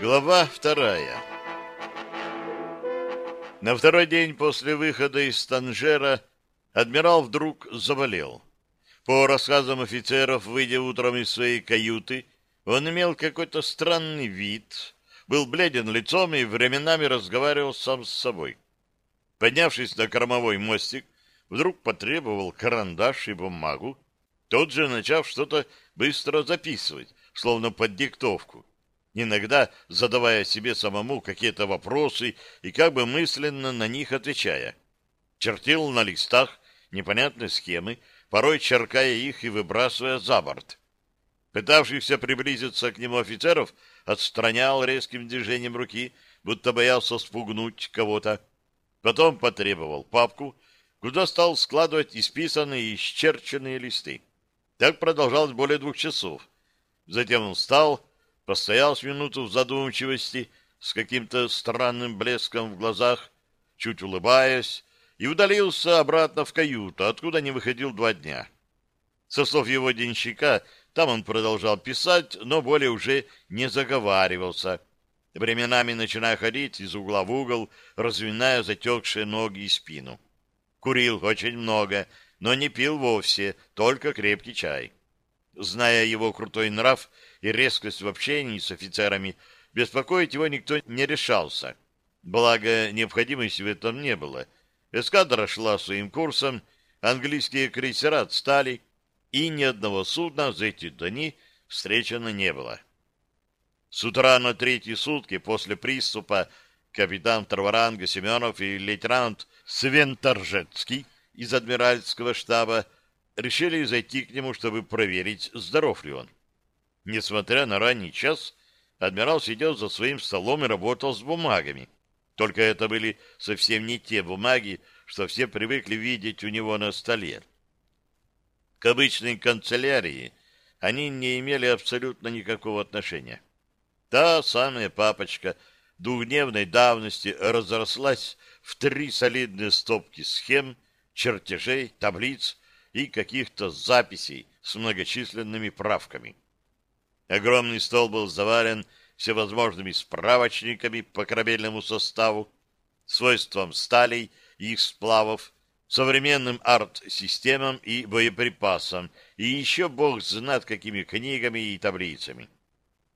Глава вторая На второй день после выхода из Танжера адмирал вдруг заболел. По рассказам офицеров, выйдя утром из своей каюты, он имел какой-то странный вид, был бледен лицом и временами разговаривал сам с собой. Поднявшись на кормовой мостик, вдруг потребовал карандаш и бумагу, тот же начав что-то быстро записывать, словно под диктовку иногда задавая себе самому какие-то вопросы и как бы мысленно на них отвечая. Чертил на листах непонятные схемы, порой черкая их и выбрасывая за борт. Пытавшихся приблизиться к нему офицеров отстранял резким движением руки, будто боялся спугнуть кого-то. Потом потребовал папку, куда стал складывать исписанные и исчерченные листы. Так продолжалось более двух часов. Затем он встал, постоял с минуту в задумчивости, с каким-то странным блеском в глазах, чуть улыбаясь, и удалился обратно в каюту, откуда не выходил два дня. Со слов его денщика, там он продолжал писать, но более уже не заговаривался, временами начиная ходить из угла в угол, разминая затекшие ноги и спину. Курил очень много, но не пил вовсе, только крепкий чай. Зная его крутой нрав и резкость в общении с офицерами, беспокоить его никто не решался. Благо, необходимости в этом не было. Эскадра шла своим курсом, английские крейсера отстали, и ни одного судна за эти дни встречено не было. С утра на третьи сутки после приступа капитан второго ранга Семенов и лейтенант Свенторжецкий из адмиральского штаба решили зайти к нему, чтобы проверить, здоров ли он. Несмотря на ранний час, адмирал сидел за своим столом и работал с бумагами. Только это были совсем не те бумаги, что все привыкли видеть у него на столе. К обычной канцелярии они не имели абсолютно никакого отношения. Та самая папочка двухдневной давности разрослась в три солидные стопки схем, чертежей, таблиц и каких-то записей с многочисленными правками. Огромный стол был завален всевозможными справочниками по корабельному составу, свойствам сталей и их сплавов, современным арт-системам и боеприпасам, и еще бог знает какими книгами и таблицами.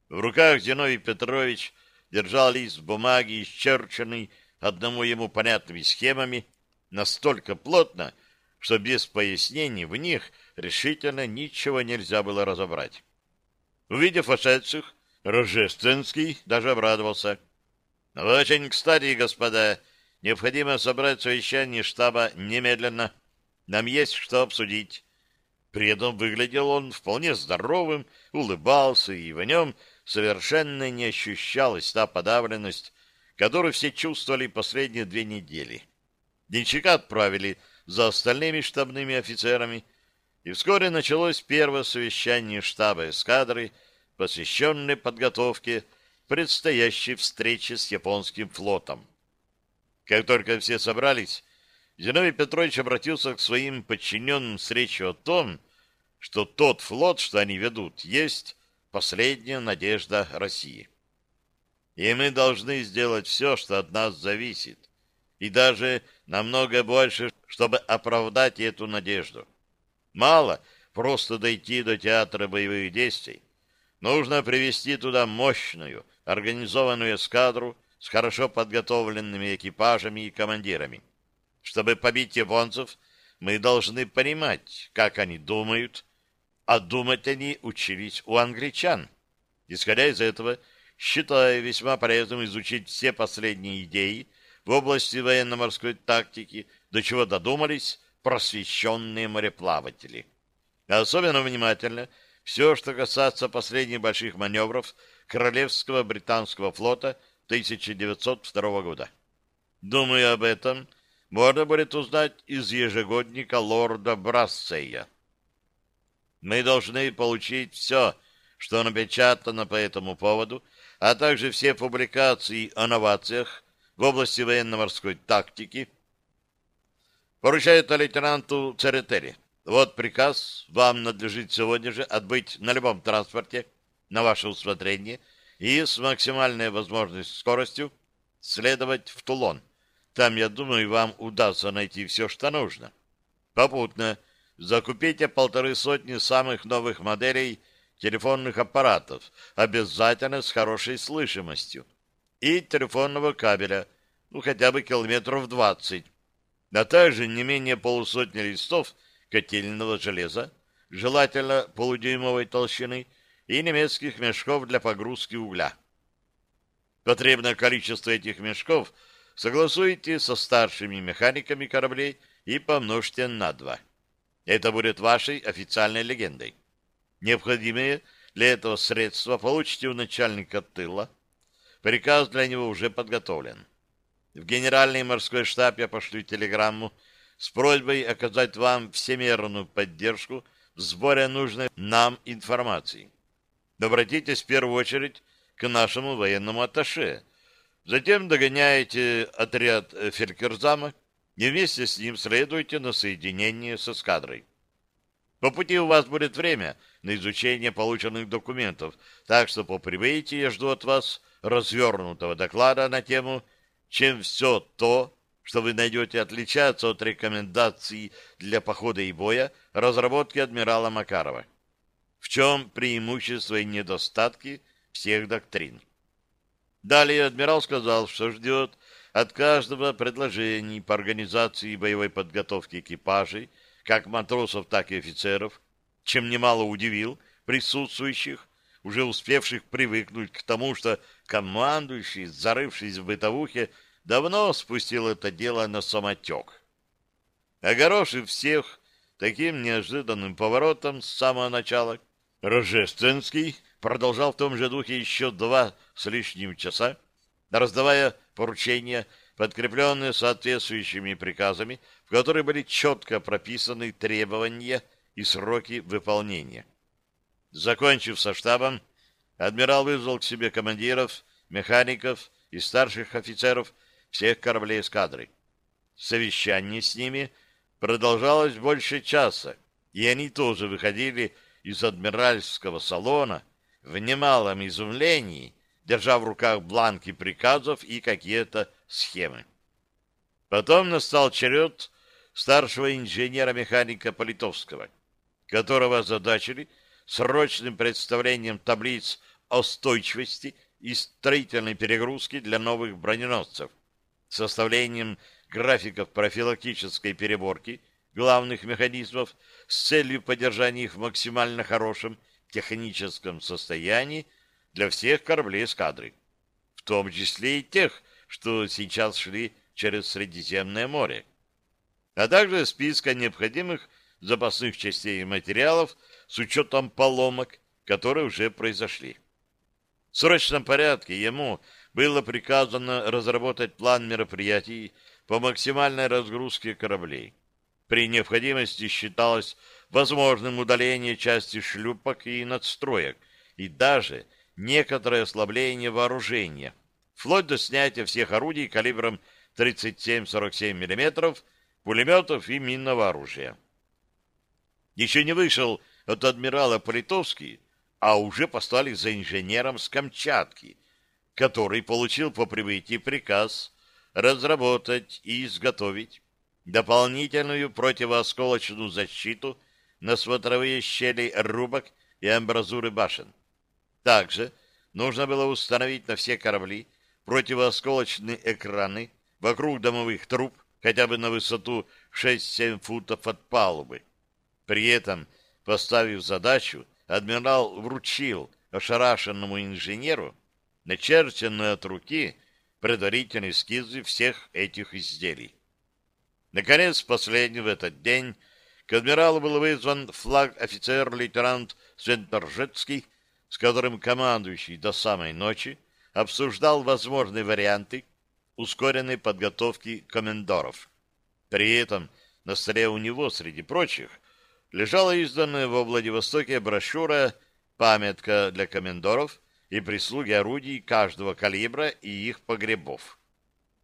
В руках Зиновий Петрович держал лист бумаги, исчерченный одному ему понятными схемами, настолько плотно, что без пояснений в них решительно ничего нельзя было разобрать. Увидев вошедших, Рожественский даже обрадовался. «Очень кстати, господа, необходимо собрать совещание штаба немедленно. Нам есть что обсудить». При этом выглядел он вполне здоровым, улыбался, и в нем совершенно не ощущалась та подавленность, которую все чувствовали последние две недели. Денчика отправили за остальными штабными офицерами, и вскоре началось первое совещание штаба эскадры, посвященное подготовке предстоящей встречи с японским флотом. Как только все собрались, Зиновий Петрович обратился к своим подчиненным с речью о том, что тот флот, что они ведут, есть последняя надежда России. И мы должны сделать все, что от нас зависит, и даже намного больше, чтобы оправдать эту надежду. Мало просто дойти до театра боевых действий. Нужно привести туда мощную, организованную эскадру с хорошо подготовленными экипажами и командирами. Чтобы побить японцев, мы должны понимать, как они думают, а думать они учились у англичан. Исходя из этого, считаю весьма полезным изучить все последние идеи в области военно-морской тактики, до чего додумались просвещенные мореплаватели. особенно внимательно все, что касается последних больших маневров Королевского британского флота 1902 года. Думаю, об этом можно будет узнать из ежегодника лорда Брассея. Мы должны получить все, что напечатано по этому поводу, а также все публикации о новациях в области военно-морской тактики, Поручает лейтенанту Церетели. Вот приказ. Вам надлежит сегодня же отбыть на любом транспорте на ваше усмотрение и с максимальной возможной скоростью следовать в Тулон. Там, я думаю, вам удастся найти все, что нужно. Попутно закупите полторы сотни самых новых моделей телефонных аппаратов, обязательно с хорошей слышимостью, и телефонного кабеля, ну, хотя бы километров двадцать, а также не менее полусотни листов котельного железа, желательно полудюймовой толщины, и немецких мешков для погрузки угля. Потребное количество этих мешков согласуйте со старшими механиками кораблей и помножьте на два. Это будет вашей официальной легендой. Необходимые для этого средства получите у начальника тыла. Приказ для него уже подготовлен. В Генеральный морской штаб я пошлю телеграмму с просьбой оказать вам всемерную поддержку в сборе нужной нам информации. Обратитесь в первую очередь к нашему военному атташе. Затем догоняете отряд Фелькерзама и вместе с ним следуйте на соединение с эскадрой. По пути у вас будет время на изучение полученных документов, так что по прибытии я жду от вас развернутого доклада на тему «Чем все то, что вы найдете, отличаться от рекомендаций для похода и боя разработки адмирала Макарова» в чем преимущества и недостатки всех доктрин. Далее адмирал сказал, что ждет от каждого предложений по организации боевой подготовки экипажей, как матросов, так и офицеров, чем немало удивил присутствующих, уже успевших привыкнуть к тому, что командующий, зарывшись в бытовухе, давно спустил это дело на самотек. Огорошив всех таким неожиданным поворотом с самого начала, Рожественский продолжал в том же духе еще два с лишним часа, раздавая поручения, подкрепленные соответствующими приказами, в которые были четко прописаны требования и сроки выполнения. Закончив со штабом, адмирал вызвал к себе командиров, механиков и старших офицеров всех кораблей эскадры. Совещание с ними продолжалось больше часа, и они тоже выходили из адмиральского салона в немалом изумлении, держа в руках бланки приказов и какие-то схемы. Потом настал черед старшего инженера-механика Политовского, которого задачили срочным представлением таблиц о стойчивости и строительной перегрузки для новых броненосцев, составлением графиков профилактической переборки главных механизмов с целью поддержания их в максимально хорошем техническом состоянии для всех кораблей эскадры, в том числе и тех, что сейчас шли через Средиземное море, а также списка необходимых запасных частей и материалов с учетом поломок, которые уже произошли. В срочном порядке ему было приказано разработать план мероприятий по максимальной разгрузке кораблей при необходимости считалось возможным удаление части шлюпок и надстроек, и даже некоторое ослабление вооружения, вплоть до снятия всех орудий калибром 37-47 мм, пулеметов и минного оружия. Еще не вышел от адмирала Политовский, а уже послали за инженером с Камчатки, который получил по прибытии приказ разработать и изготовить дополнительную противоосколочную защиту на смотровые щели рубок и амбразуры башен. Также нужно было установить на все корабли противоосколочные экраны вокруг домовых труб хотя бы на высоту 6-7 футов от палубы. При этом, поставив задачу, адмирал вручил ошарашенному инженеру начерченные от руки предварительные эскизы всех этих изделий. Наконец, последний в этот день к адмиралу был вызван флаг-офицер-лейтенант Свенторжецкий, с которым командующий до самой ночи обсуждал возможные варианты ускоренной подготовки комендоров. При этом на столе у него, среди прочих, лежала изданная во Владивостоке брошюра «Памятка для комендоров» и прислуги орудий каждого калибра и их погребов.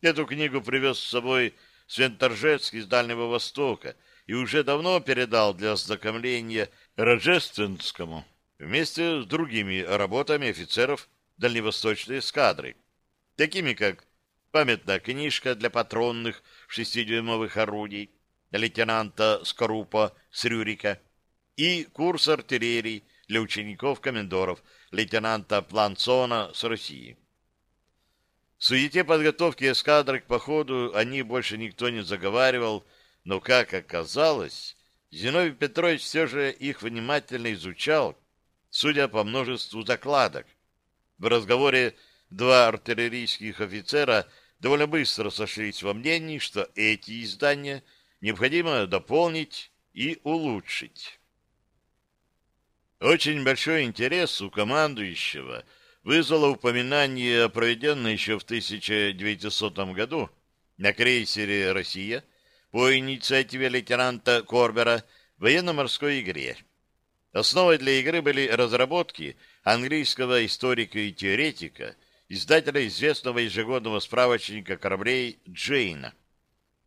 Эту книгу привез с собой Свенторжецк из Дальнего Востока и уже давно передал для ознакомления Рожественскому вместе с другими работами офицеров дальневосточной эскадры, такими как памятная книжка для патронных шестидюймовых орудий лейтенанта Скорупа с Рюрика и курс артиллерии для учеников-комендоров лейтенанта Планцона с России. В суете подготовки эскадры к походу они больше никто не заговаривал, но, как оказалось, Зиновий Петрович все же их внимательно изучал, судя по множеству закладок. В разговоре два артиллерийских офицера довольно быстро сошлись во мнении, что эти издания необходимо дополнить и улучшить. Очень большой интерес у командующего вызвало упоминание о проведенной еще в 1900 году на крейсере «Россия» по инициативе лейтенанта Корбера военно-морской игре. Основой для игры были разработки английского историка и теоретика, издателя известного ежегодного справочника кораблей Джейна.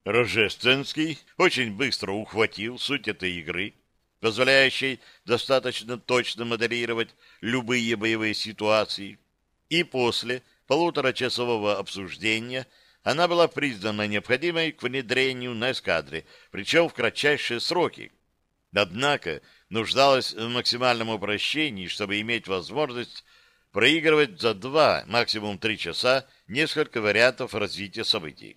Рожественский очень быстро ухватил суть этой игры, позволяющей достаточно точно моделировать любые боевые ситуации, и после полуторачасового обсуждения она была признана необходимой к внедрению на эскадре, причем в кратчайшие сроки. Однако нуждалась в максимальном упрощении, чтобы иметь возможность проигрывать за два, максимум три часа несколько вариантов развития событий.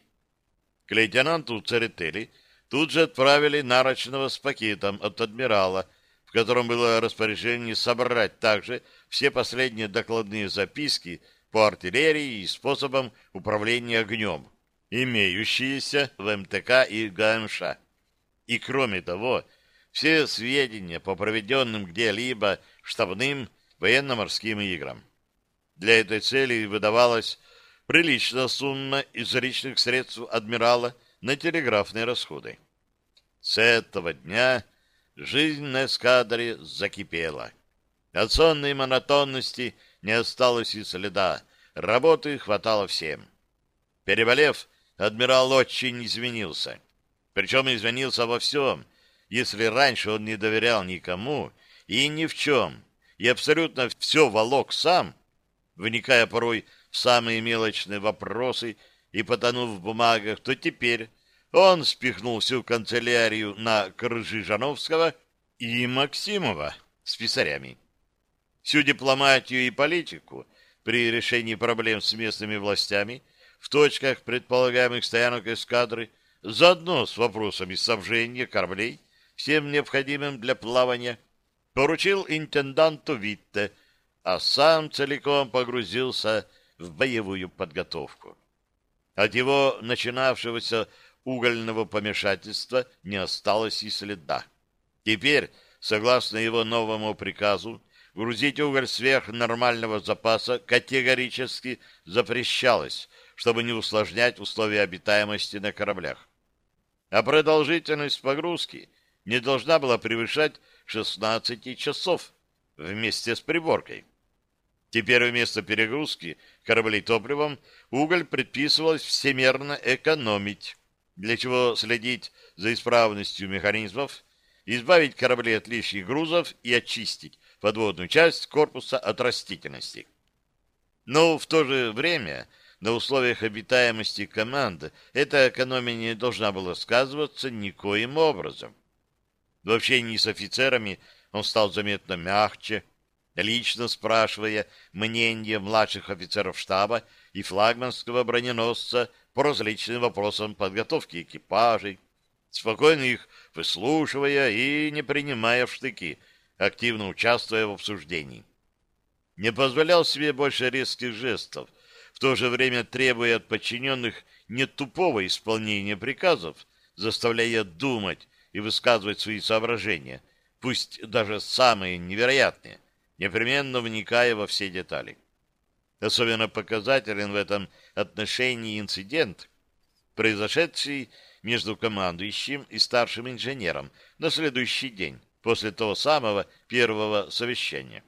К лейтенанту Церетели тут же отправили нарочного с пакетом от адмирала, в котором было распоряжение собрать также все последние докладные записки по артиллерии и способам управления огнем, имеющиеся в МТК и ГМШ. И кроме того, все сведения по проведенным где-либо штабным военно-морским играм. Для этой цели выдавалась приличная сумма из личных средств адмирала на телеграфные расходы. С этого дня жизнь на эскадре закипела. От сонной монотонности не осталось и следа, работы хватало всем. Переболев, адмирал очень изменился. Причем изменился во всем — если раньше он не доверял никому и ни в чем, и абсолютно все волок сам, вникая порой в самые мелочные вопросы и потонув в бумагах, то теперь он спихнул всю канцелярию на крыжи Жановского и Максимова с писарями. Всю дипломатию и политику при решении проблем с местными властями в точках предполагаемых стоянок эскадры заодно с вопросами снабжения кораблей всем необходимым для плавания, поручил интенданту Витте, а сам целиком погрузился в боевую подготовку. От его начинавшегося угольного помешательства не осталось и следа. Теперь, согласно его новому приказу, грузить уголь сверх нормального запаса категорически запрещалось, чтобы не усложнять условия обитаемости на кораблях. А продолжительность погрузки не должна была превышать 16 часов вместе с приборкой. Теперь вместо перегрузки кораблей топливом уголь предписывалось всемерно экономить, для чего следить за исправностью механизмов, избавить корабли от лишних грузов и очистить подводную часть корпуса от растительности. Но в то же время на условиях обитаемости команды эта экономия не должна была сказываться никоим образом. В общении с офицерами он стал заметно мягче, лично спрашивая мнение младших офицеров штаба и флагманского броненосца по различным вопросам подготовки экипажей, спокойно их выслушивая и не принимая в штыки, активно участвуя в обсуждении. Не позволял себе больше резких жестов, в то же время требуя от подчиненных не тупого исполнения приказов, заставляя думать и высказывать свои соображения, пусть даже самые невероятные, непременно вникая во все детали. Особенно показателен в этом отношении инцидент, произошедший между командующим и старшим инженером на следующий день после того самого первого совещания.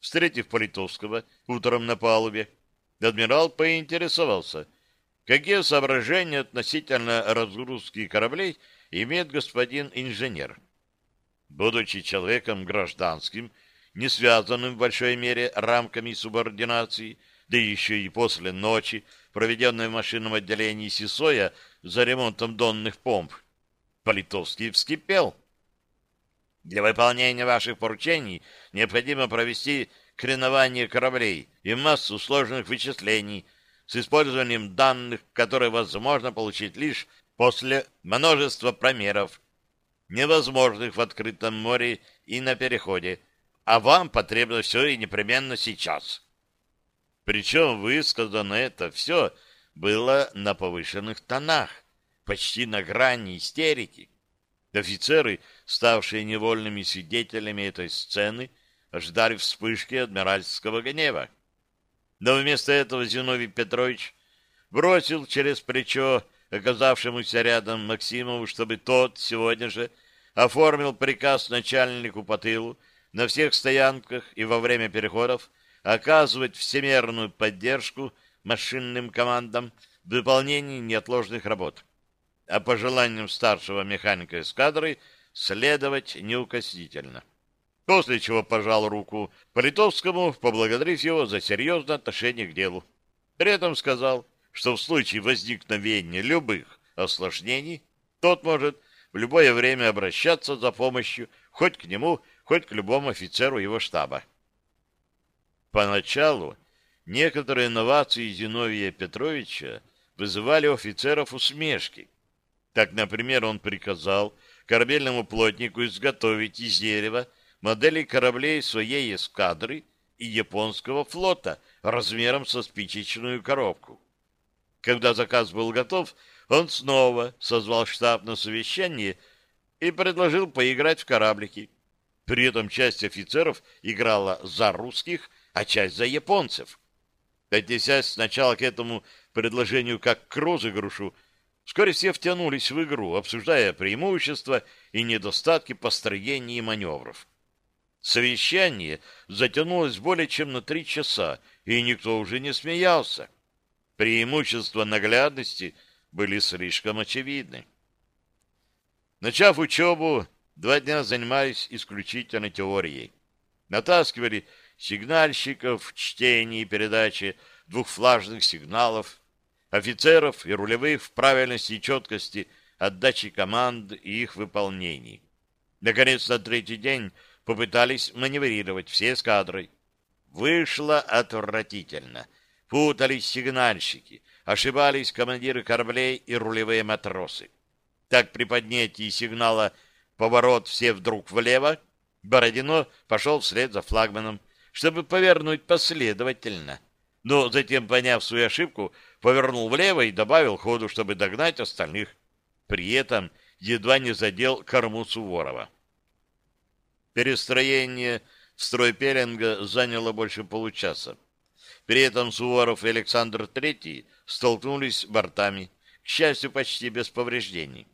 Встретив Политовского утром на палубе, адмирал поинтересовался, какие соображения относительно разгрузки кораблей имеет господин инженер. Будучи человеком гражданским не связанным в большой мере рамками субординации, да еще и после ночи, проведенной в машинном отделении Сисоя за ремонтом донных помп, Политовский вскипел. Для выполнения ваших поручений необходимо провести кренование кораблей и массу сложных вычислений с использованием данных, которые возможно получить лишь после множества промеров, невозможных в открытом море и на переходе, а вам потребно все и непременно сейчас. Причем высказано это все было на повышенных тонах, почти на грани истерики. Офицеры, ставшие невольными свидетелями этой сцены, ждали вспышки адмиральского гнева. Но вместо этого Зиновий Петрович бросил через плечо оказавшемуся рядом Максимову, чтобы тот сегодня же оформил приказ начальнику по тылу на всех стоянках и во время переходов оказывать всемерную поддержку машинным командам в выполнении неотложных работ, а по желаниям старшего механика эскадры следовать неукоснительно. После чего пожал руку Политовскому, поблагодарив его за серьезное отношение к делу. При этом сказал, что в случае возникновения любых осложнений тот может в любое время обращаться за помощью хоть к нему, хоть к любому офицеру его штаба. Поначалу некоторые инновации Зиновия Петровича вызывали офицеров усмешки. Так, например, он приказал корабельному плотнику изготовить из дерева модели кораблей своей эскадры и японского флота размером со спичечную коробку. Когда заказ был готов, он снова созвал штаб на совещание и предложил поиграть в кораблики. При этом часть офицеров играла за русских, а часть за японцев. Отнесясь сначала к этому предложению как к розыгрышу, вскоре все втянулись в игру, обсуждая преимущества и недостатки построения и маневров. Совещание затянулось более чем на три часа, и никто уже не смеялся. Преимущества наглядности были слишком очевидны. Начав учебу, два дня занимались исключительно теорией. Натаскивали сигнальщиков в чтении и передаче двухфлажных сигналов, офицеров и рулевых в правильности и четкости отдачи команд и их выполнений. Наконец, на третий день попытались маневрировать все эскадрой. Вышло отвратительно. Путались сигнальщики, ошибались командиры кораблей и рулевые матросы. Так при поднятии сигнала «поворот все вдруг влево» Бородино пошел вслед за флагманом, чтобы повернуть последовательно. Но затем, поняв свою ошибку, повернул влево и добавил ходу, чтобы догнать остальных. При этом едва не задел корму Суворова. Перестроение в строй Пеленга заняло больше получаса. При этом Суворов и Александр III столкнулись бортами, к счастью, почти без повреждений.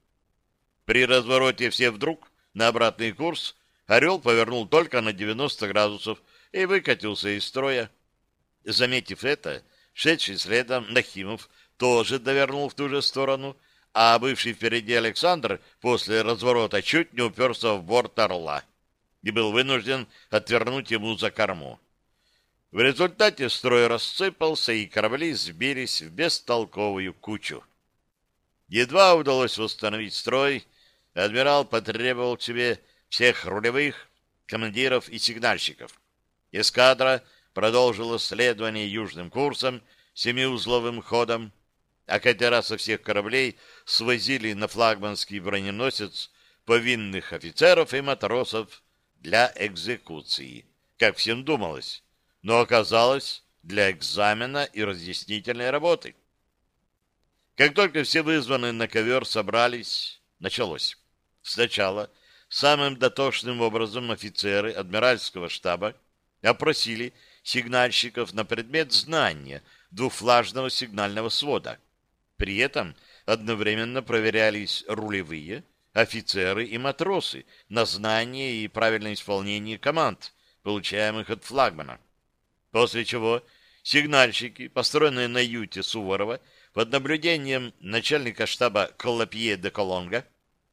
При развороте все вдруг на обратный курс «Орел» повернул только на 90 градусов и выкатился из строя. Заметив это, шедший следом Нахимов тоже довернул в ту же сторону, а бывший впереди Александр после разворота чуть не уперся в борт «Орла» и был вынужден отвернуть ему за корму. В результате строй рассыпался, и корабли сбились в бестолковую кучу. Едва удалось восстановить строй, адмирал потребовал к себе всех рулевых, командиров и сигнальщиков. Эскадра продолжила следование южным курсом, семиузловым ходом, а катера со всех кораблей свозили на флагманский броненосец повинных офицеров и матросов для экзекуции, как всем думалось, но оказалось для экзамена и разъяснительной работы. Как только все вызванные на ковер собрались, началось. Сначала самым дотошным образом офицеры адмиральского штаба опросили сигнальщиков на предмет знания двухфлажного сигнального свода. При этом одновременно проверялись рулевые, офицеры и матросы на знание и правильное исполнение команд, получаемых от флагмана. После чего сигнальщики, построенные на юте Суворова, под наблюдением начальника штаба Коллапье де Колонга,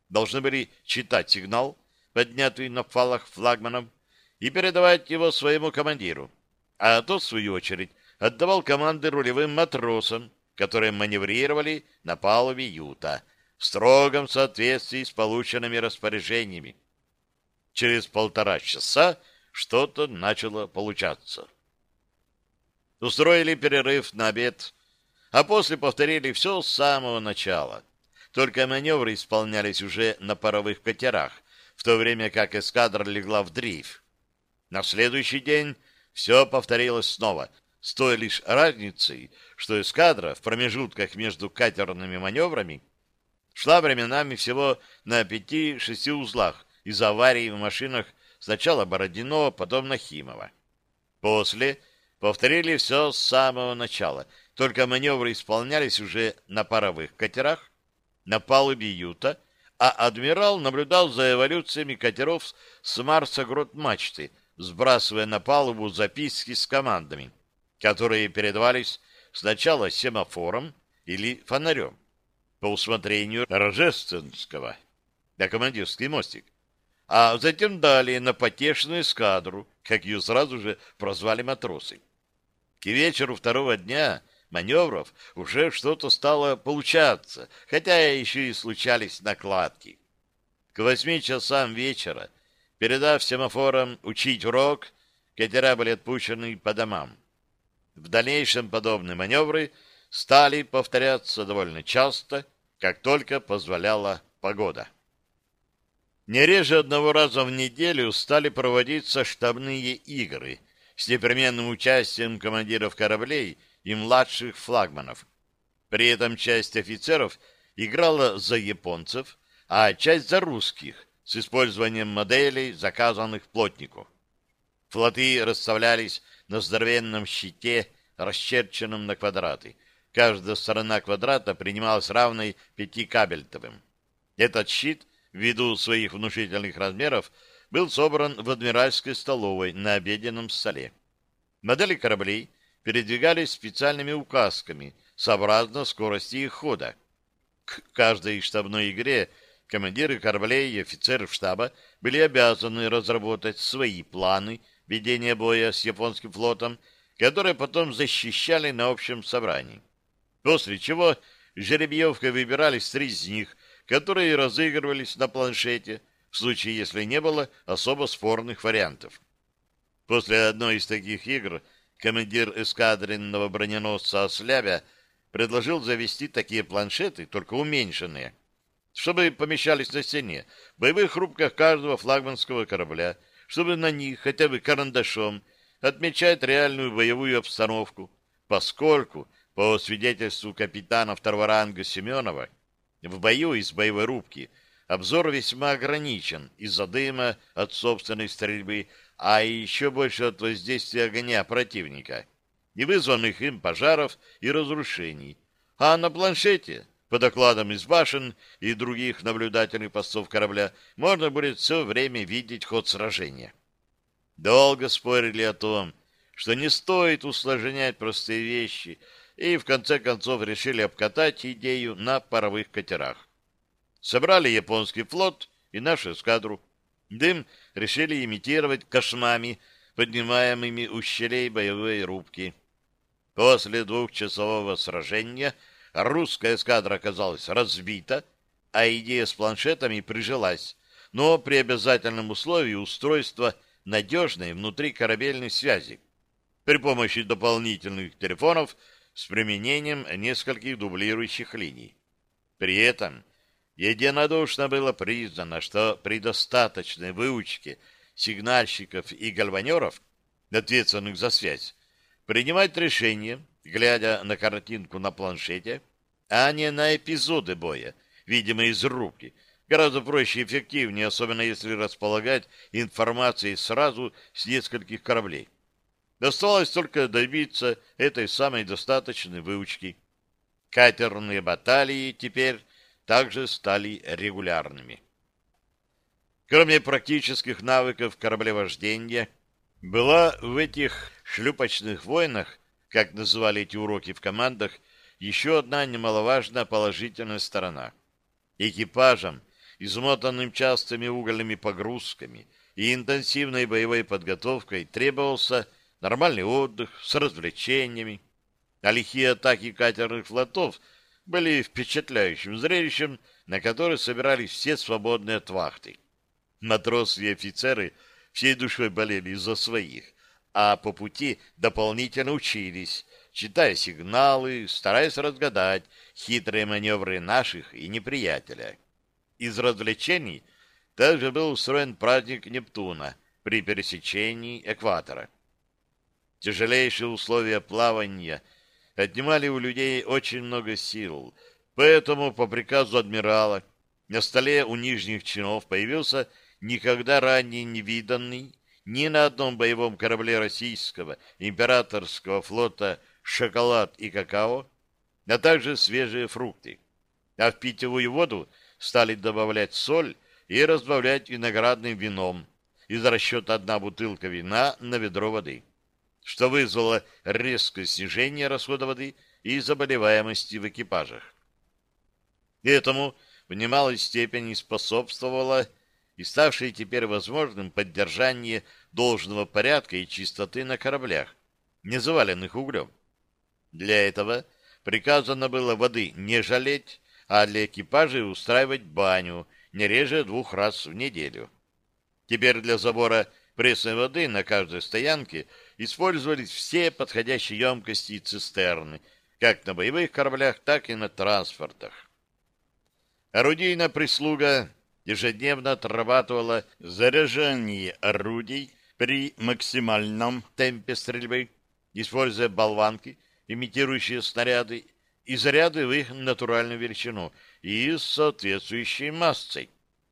должны были читать сигнал, поднятый на фалах флагманом, и передавать его своему командиру, а тот, в свою очередь, отдавал команды рулевым матросам, которые маневрировали на палубе юта в строгом соответствии с полученными распоряжениями. Через полтора часа что-то начало получаться. Устроили перерыв на обед, а после повторили все с самого начала. Только маневры исполнялись уже на паровых катерах, в то время как эскадра легла в дрейф. На следующий день все повторилось снова, с той лишь разницей, что эскадра в промежутках между катерными маневрами шла временами всего на пяти-шести узлах из-за аварий в машинах сначала Бородино, потом Нахимова. После повторили все с самого начала, только маневры исполнялись уже на паровых катерах, на палубе Юта, а адмирал наблюдал за эволюциями катеров с Марса грот мачты, сбрасывая на палубу записки с командами, которые передавались сначала семафором или фонарем по усмотрению Рожественского на командирский мостик, а затем далее на потешную эскадру, как ее сразу же прозвали матросы. К вечеру второго дня маневров уже что-то стало получаться, хотя еще и случались накладки. К восьми часам вечера, передав семафорам учить урок, катера были отпущены по домам. В дальнейшем подобные маневры стали повторяться довольно часто, как только позволяла погода. Не реже одного раза в неделю стали проводиться штабные игры с непременным участием командиров кораблей и младших флагманов. При этом часть офицеров играла за японцев, а часть за русских с использованием моделей, заказанных плотнику. Флоты расставлялись на здоровенном щите, расчерченном на квадраты. Каждая сторона квадрата принималась равной пяти кабельтовым. Этот щит, ввиду своих внушительных размеров, был собран в адмиральской столовой на обеденном столе. Модели кораблей передвигались специальными указками, сообразно скорости их хода. К каждой штабной игре командиры кораблей и офицеры штаба были обязаны разработать свои планы ведения боя с японским флотом, которые потом защищали на общем собрании. После чего жеребьевкой выбирались три из них, которые разыгрывались на планшете, в случае, если не было особо спорных вариантов. После одной из таких игр командир эскадренного броненосца Ослябя предложил завести такие планшеты, только уменьшенные, чтобы помещались на стене, в боевых рубках каждого флагманского корабля, чтобы на них хотя бы карандашом отмечать реальную боевую обстановку, поскольку, по свидетельству капитана второго ранга Семенова, в бою из боевой рубки обзор весьма ограничен из-за дыма от собственной стрельбы, а еще больше от воздействия огня противника и вызванных им пожаров и разрушений. А на планшете, по докладам из башен и других наблюдательных постов корабля, можно будет все время видеть ход сражения. Долго спорили о том, что не стоит усложнять простые вещи, и в конце концов решили обкатать идею на паровых катерах. Собрали японский флот и нашу эскадру. Дым решили имитировать кошмами, поднимаемыми у щелей боевой рубки. После двухчасового сражения русская эскадра оказалась разбита, а идея с планшетами прижилась, но при обязательном условии устройства надежной внутрикорабельной связи при помощи дополнительных телефонов с применением нескольких дублирующих линий. При этом единодушно было признано, что при достаточной выучке сигнальщиков и гальванеров, ответственных за связь, принимать решение, глядя на картинку на планшете, а не на эпизоды боя, видимо, из рубки, гораздо проще и эффективнее, особенно если располагать информацией сразу с нескольких кораблей. Осталось только добиться этой самой достаточной выучки. Катерные баталии теперь также стали регулярными. Кроме практических навыков кораблевождения, была в этих шлюпочных войнах, как называли эти уроки в командах, еще одна немаловажная положительная сторона. Экипажам, измотанным частыми угольными погрузками и интенсивной боевой подготовкой требовался нормальный отдых с развлечениями, а лихие атаки катерных флотов были впечатляющим зрелищем, на которое собирались все свободные от вахты. Матросы и офицеры всей душой болели за своих, а по пути дополнительно учились, читая сигналы, стараясь разгадать хитрые маневры наших и неприятеля. Из развлечений также был устроен праздник Нептуна при пересечении экватора. Тяжелейшие условия плавания отнимали у людей очень много сил, поэтому по приказу адмирала на столе у нижних чинов появился никогда ранее не виданный ни на одном боевом корабле российского императорского флота шоколад и какао, а также свежие фрукты. А в питьевую воду стали добавлять соль и разбавлять виноградным вином из расчета одна бутылка вина на ведро воды, что вызвало резкое снижение расхода воды и заболеваемости в экипажах. Этому в немалой степени способствовало и ставшее теперь возможным поддержание должного порядка и чистоты на кораблях, не заваленных углем. Для этого приказано было воды не жалеть, а для экипажей устраивать баню не реже двух раз в неделю. Теперь для забора пресной воды на каждой стоянке использовались все подходящие емкости и цистерны, как на боевых кораблях, так и на транспортах. Орудийная прислуга ежедневно отрабатывала заряжание орудий при максимальном темпе стрельбы, используя болванки, имитирующие снаряды, и заряды в их натуральную величину и с соответствующей массой,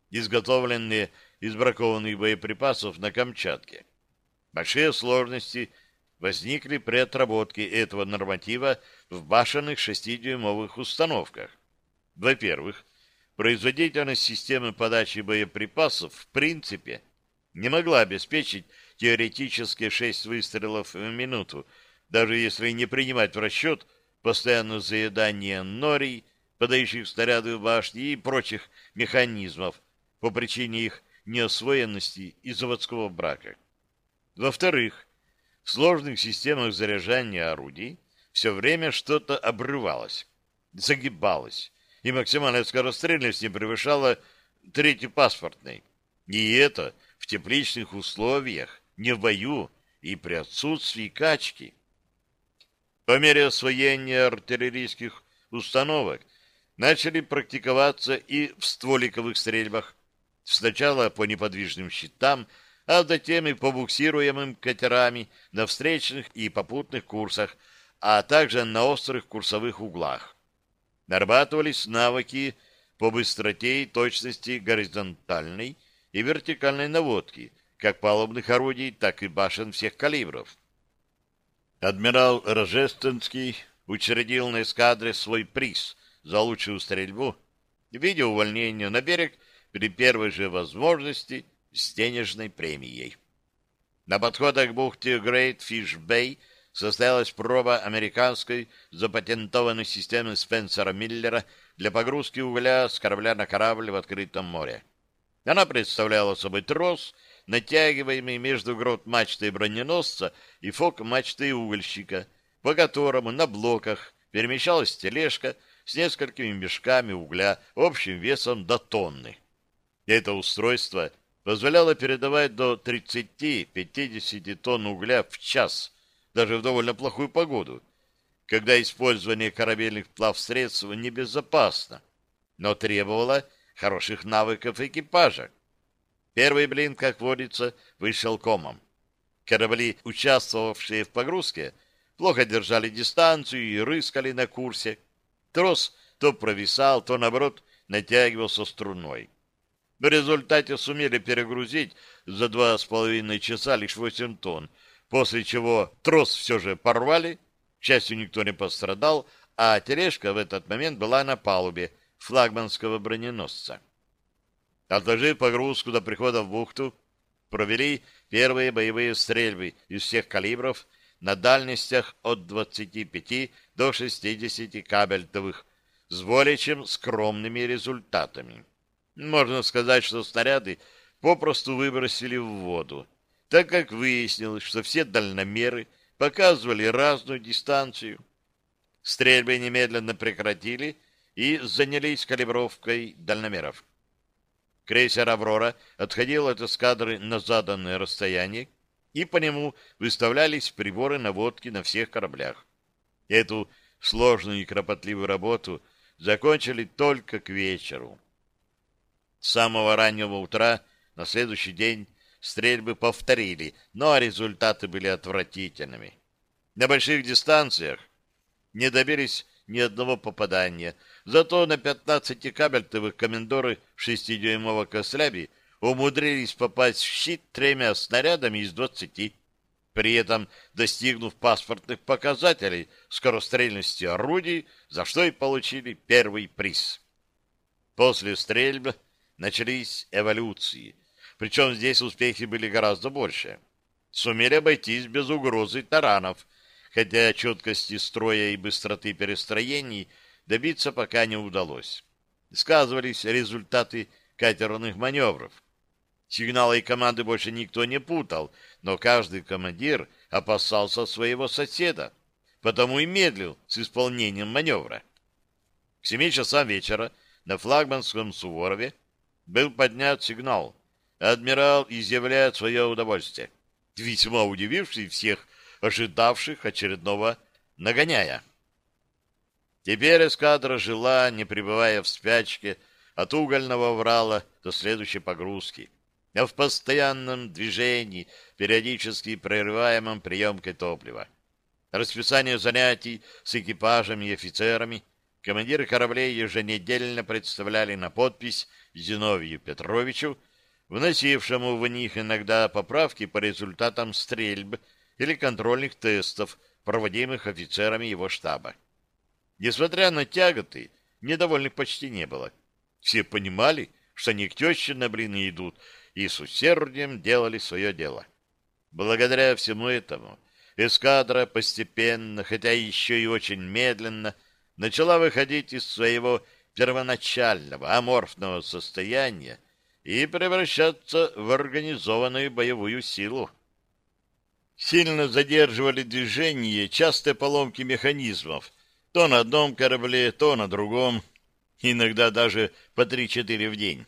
изготовленные из бракованных боеприпасов на Камчатке. Большие сложности возникли при отработке этого норматива в башенных шестидюймовых установках. Во-первых, производительность системы подачи боеприпасов в принципе не могла обеспечить теоретически 6 выстрелов в минуту, даже если не принимать в расчет постоянное заедание норий, подающих снаряды в башни и прочих механизмов по причине их неосвоенности и заводского брака. Во-вторых, в сложных системах заряжания орудий все время что-то обрывалось, загибалось, и максимальная скорострельность не превышала третьей паспортной. И это в тепличных условиях, не в бою и при отсутствии качки. По мере освоения артиллерийских установок начали практиковаться и в стволиковых стрельбах, сначала по неподвижным щитам, а затем и по буксируемым катерами на встречных и попутных курсах, а также на острых курсовых углах. Нарабатывались навыки по быстроте и точности горизонтальной и вертикальной наводки, как палубных орудий, так и башен всех калибров. Адмирал Рожественский учредил на эскадре свой приз за лучшую стрельбу в виде увольнения на берег при первой же возможности с денежной премией. На подходах к бухте Грейт Фиш Бэй состоялась проба американской запатентованной системы Спенсера Миллера для погрузки угля с корабля на корабль в открытом море. Она представляла собой трос, натягиваемый между грот мачтой броненосца и фок мачты угольщика, по которому на блоках перемещалась тележка с несколькими мешками угля общим весом до тонны. Это устройство позволяло передавать до 30-50 тонн угля в час – даже в довольно плохую погоду, когда использование корабельных плавсредств небезопасно, но требовало хороших навыков экипажа. Первый блин, как водится, вышел комом. Корабли, участвовавшие в погрузке, плохо держали дистанцию и рыскали на курсе. Трос то провисал, то, наоборот, натягивался струной. В результате сумели перегрузить за два с половиной часа лишь восемь тонн, после чего трос все же порвали, к счастью, никто не пострадал, а тележка в этот момент была на палубе флагманского броненосца. Отложив погрузку до прихода в бухту, провели первые боевые стрельбы из всех калибров на дальностях от 25 до 60 кабельтовых с более чем скромными результатами. Можно сказать, что снаряды попросту выбросили в воду, так как выяснилось, что все дальномеры показывали разную дистанцию. Стрельбы немедленно прекратили и занялись калибровкой дальномеров. Крейсер «Аврора» отходил от эскадры на заданное расстояние, и по нему выставлялись приборы наводки на всех кораблях. Эту сложную и кропотливую работу закончили только к вечеру. С самого раннего утра на следующий день стрельбы повторили, но результаты были отвратительными. На больших дистанциях не добились ни одного попадания, зато на 15 кабельтовых комендоры 6-дюймового косляби умудрились попасть в щит тремя снарядами из 20, при этом достигнув паспортных показателей скорострельности орудий, за что и получили первый приз. После стрельбы начались эволюции, причем здесь успехи были гораздо больше. Сумели обойтись без угрозы таранов, хотя четкости строя и быстроты перестроений добиться пока не удалось. Сказывались результаты катерных маневров. Сигналы и команды больше никто не путал, но каждый командир опасался своего соседа, потому и медлил с исполнением маневра. К семи часам вечера на флагманском Суворове был поднят сигнал. Адмирал изъявляет свое удовольствие, весьма удививший всех ожидавших очередного нагоняя. Теперь эскадра жила, не пребывая в спячке, от угольного врала до следующей погрузки, а в постоянном движении, периодически прерываемом приемкой топлива. Расписание занятий с экипажами и офицерами командиры кораблей еженедельно представляли на подпись Зиновию Петровичу, вносившему в них иногда поправки по результатам стрельб или контрольных тестов, проводимых офицерами его штаба. Несмотря на тяготы, недовольных почти не было. Все понимали, что они к теще на блины идут, и с усердием делали свое дело. Благодаря всему этому эскадра постепенно, хотя еще и очень медленно, начала выходить из своего первоначального аморфного состояния и превращаться в организованную боевую силу. Сильно задерживали движение частые поломки механизмов, то на одном корабле, то на другом, иногда даже по три-четыре в день.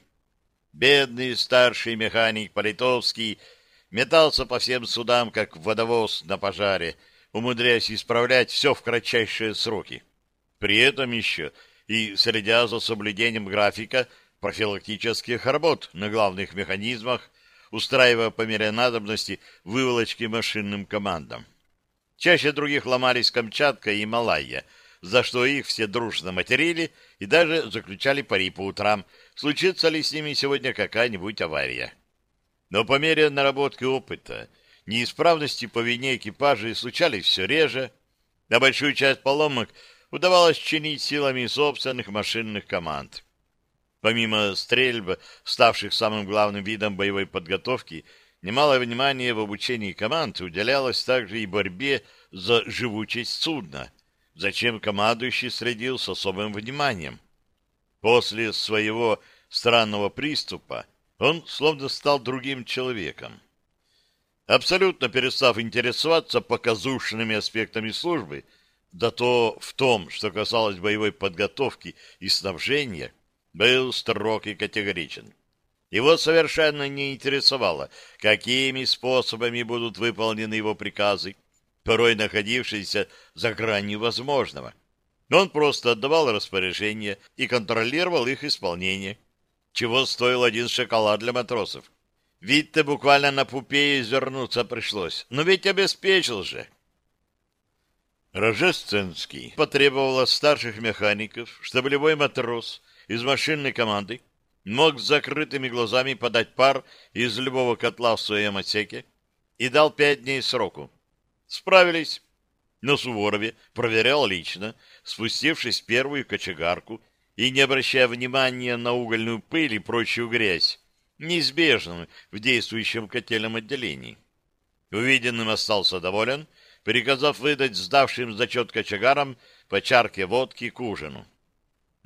Бедный старший механик Политовский метался по всем судам, как водовоз на пожаре, умудряясь исправлять все в кратчайшие сроки. При этом еще и следя за соблюдением графика профилактических работ на главных механизмах, устраивая по мере надобности выволочки машинным командам. Чаще других ломались Камчатка и Малайя, за что их все дружно материли и даже заключали пари по утрам, случится ли с ними сегодня какая-нибудь авария. Но по мере наработки опыта неисправности по вине экипажей случались все реже, а большую часть поломок удавалось чинить силами собственных машинных команд. Помимо стрельб, ставших самым главным видом боевой подготовки, немалое внимание в обучении команд уделялось также и борьбе за живучесть судна, зачем командующий следил с особым вниманием. После своего странного приступа он словно стал другим человеком. Абсолютно перестав интересоваться показушными аспектами службы, да то в том, что касалось боевой подготовки и снабжения, был строг и категоричен. Его совершенно не интересовало, какими способами будут выполнены его приказы, порой находившиеся за гранью возможного. Он просто отдавал распоряжения и контролировал их исполнение, чего стоил один шоколад для матросов. Ведь-то буквально на пупе извернуться пришлось, но ведь обеспечил же. Рожественский потребовал от старших механиков, чтобы любой матрос из машинной команды мог с закрытыми глазами подать пар из любого котла в своем отсеке и дал пять дней сроку. Справились. Но Суворове проверял лично, спустившись в первую кочегарку и не обращая внимания на угольную пыль и прочую грязь, неизбежную в действующем котельном отделении. Увиденным остался доволен, приказав выдать сдавшим зачет кочегарам по чарке водки к ужину.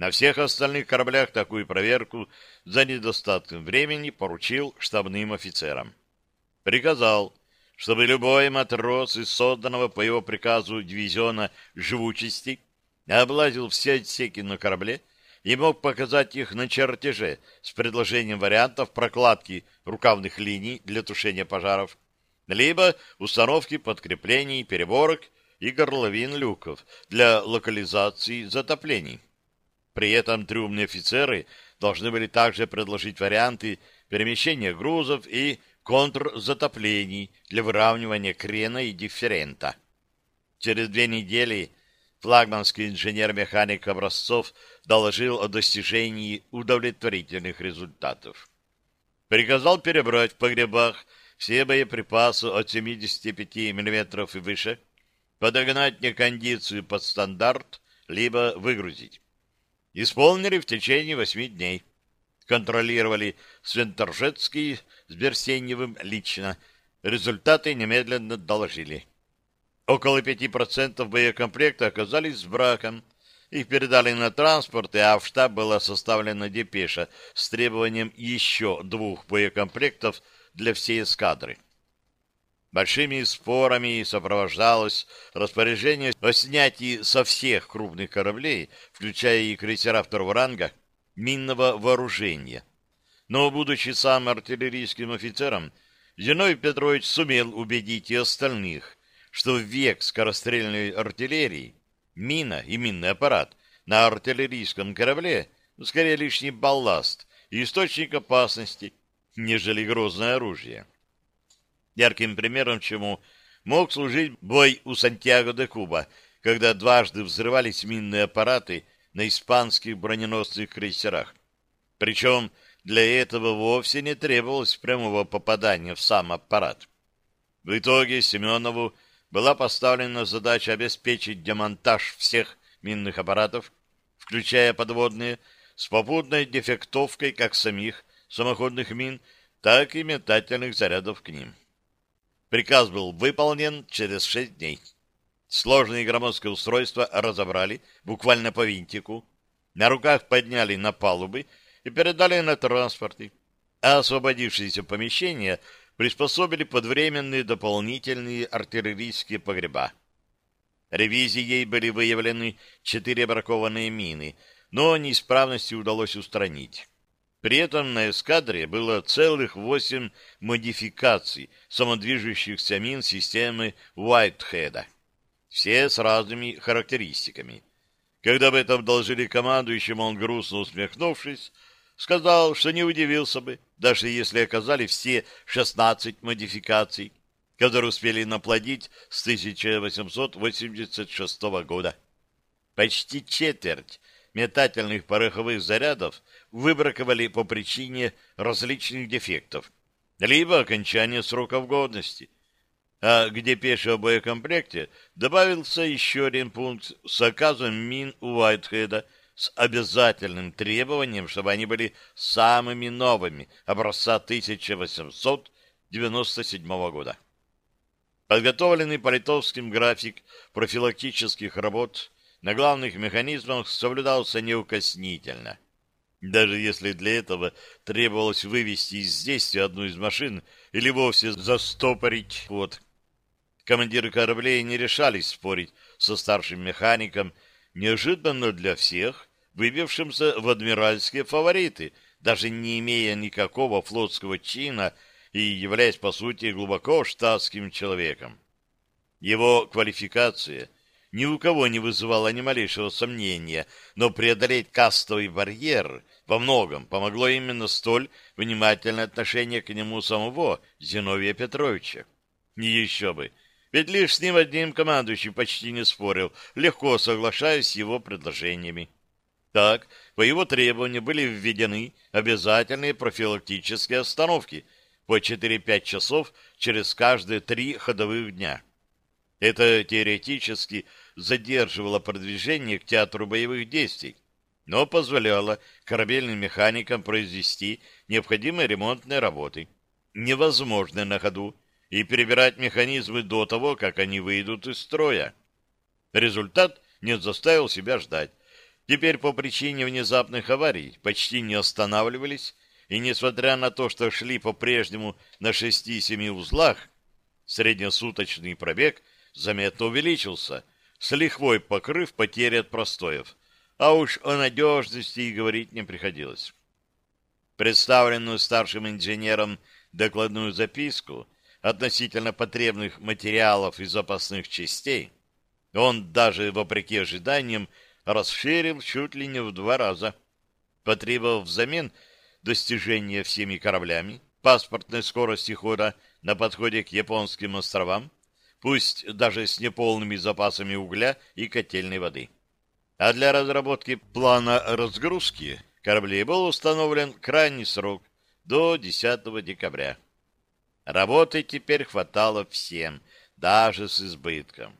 На всех остальных кораблях такую проверку за недостатком времени поручил штабным офицерам. Приказал, чтобы любой матрос из созданного по его приказу дивизиона живучести облазил все отсеки на корабле и мог показать их на чертеже с предложением вариантов прокладки рукавных линий для тушения пожаров, либо установки подкреплений, переборок и горловин люков для локализации затоплений. При этом трюмные офицеры должны были также предложить варианты перемещения грузов и контрзатоплений для выравнивания крена и дифферента. Через две недели флагманский инженер-механик образцов доложил о достижении удовлетворительных результатов. Приказал перебрать в погребах все боеприпасы от 75 мм и выше, подогнать некондицию под стандарт, либо выгрузить. Исполнили в течение восьми дней. Контролировали Свенторжецкий с Берсеньевым лично. Результаты немедленно доложили. Около 5% боекомплекта оказались с браком. Их передали на транспорт, а в штаб была составлена депеша с требованием еще двух боекомплектов для всей эскадры. Большими спорами сопровождалось распоряжение о снятии со всех крупных кораблей, включая и крейсера второго ранга, минного вооружения. Но, будучи сам артиллерийским офицером, Зиновий Петрович сумел убедить и остальных, что в век скорострельной артиллерии мина и минный аппарат на артиллерийском корабле скорее лишний балласт и источник опасности, нежели грозное оружие. Ярким примером чему мог служить бой у Сантьяго де Куба, когда дважды взрывались минные аппараты на испанских броненосных крейсерах. Причем для этого вовсе не требовалось прямого попадания в сам аппарат. В итоге Семенову была поставлена задача обеспечить демонтаж всех минных аппаратов, включая подводные, с попутной дефектовкой как самих самоходных мин, так и метательных зарядов к ним. Приказ был выполнен через шесть дней. Сложные громоздкое устройство разобрали буквально по винтику, на руках подняли на палубы и передали на транспорты, а освободившиеся помещения приспособили под временные дополнительные артиллерийские погреба. Ревизией были выявлены четыре бракованные мины, но неисправности удалось устранить. При этом на эскадре было целых восемь модификаций самодвижущихся мин системы Уайтхеда. Все с разными характеристиками. Когда об этом доложили командующему, он, грустно усмехнувшись, сказал, что не удивился бы, даже если оказали все 16 модификаций, которые успели наплодить с 1886 года. Почти четверть метательных пороховых зарядов выбраковали по причине различных дефектов, либо окончания сроков годности. А к депеше о боекомплекте добавился еще один пункт с заказом мин Уайтхеда с обязательным требованием, чтобы они были самыми новыми образца 1897 года. Подготовленный Политовским график профилактических работ на главных механизмах соблюдался неукоснительно. Даже если для этого требовалось вывести из действия одну из машин или вовсе застопорить ход. Командиры кораблей не решались спорить со старшим механиком, неожиданно для всех, выбившимся в адмиральские фавориты, даже не имея никакого флотского чина и являясь, по сути, глубоко штатским человеком. Его квалификация — ни у кого не вызывало ни малейшего сомнения, но преодолеть кастовый барьер во многом помогло именно столь внимательное отношение к нему самого Зиновия Петровича. И еще бы, ведь лишь с ним одним командующий почти не спорил, легко соглашаясь с его предложениями. Так, по его требованию были введены обязательные профилактические остановки по 4-5 часов через каждые три ходовых дня. Это теоретически задерживала продвижение к театру боевых действий, но позволяла корабельным механикам произвести необходимые ремонтные работы, невозможные на ходу, и перебирать механизмы до того, как они выйдут из строя. Результат не заставил себя ждать. теперь по причине внезапных аварий почти не останавливались, и несмотря на то, что шли по-прежнему на 6-7 узлах, среднесуточный пробег заметно увеличился, с лихвой покрыв потери от простоев, а уж о надежности и говорить не приходилось. Представленную старшим инженером докладную записку относительно потребных материалов и запасных частей он даже, вопреки ожиданиям, расширил чуть ли не в два раза, потребовав взамен достижения всеми кораблями паспортной скорости хода на подходе к японским островам, пусть даже с неполными запасами угля и котельной воды. А для разработки плана разгрузки кораблей был установлен крайний срок до 10 декабря. Работы теперь хватало всем, даже с избытком.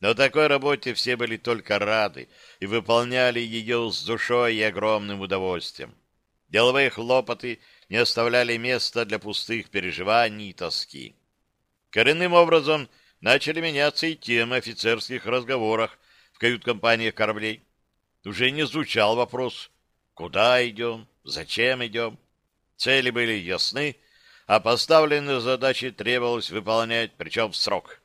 Но такой работе все были только рады и выполняли ее с душой и огромным удовольствием. Деловые хлопоты не оставляли места для пустых переживаний и тоски. Коренным образом начали меняться и темы офицерских разговорах в кают-компаниях кораблей. Уже не звучал вопрос «Куда идем? Зачем идем?» Цели были ясны, а поставленные задачи требовалось выполнять, причем в срок.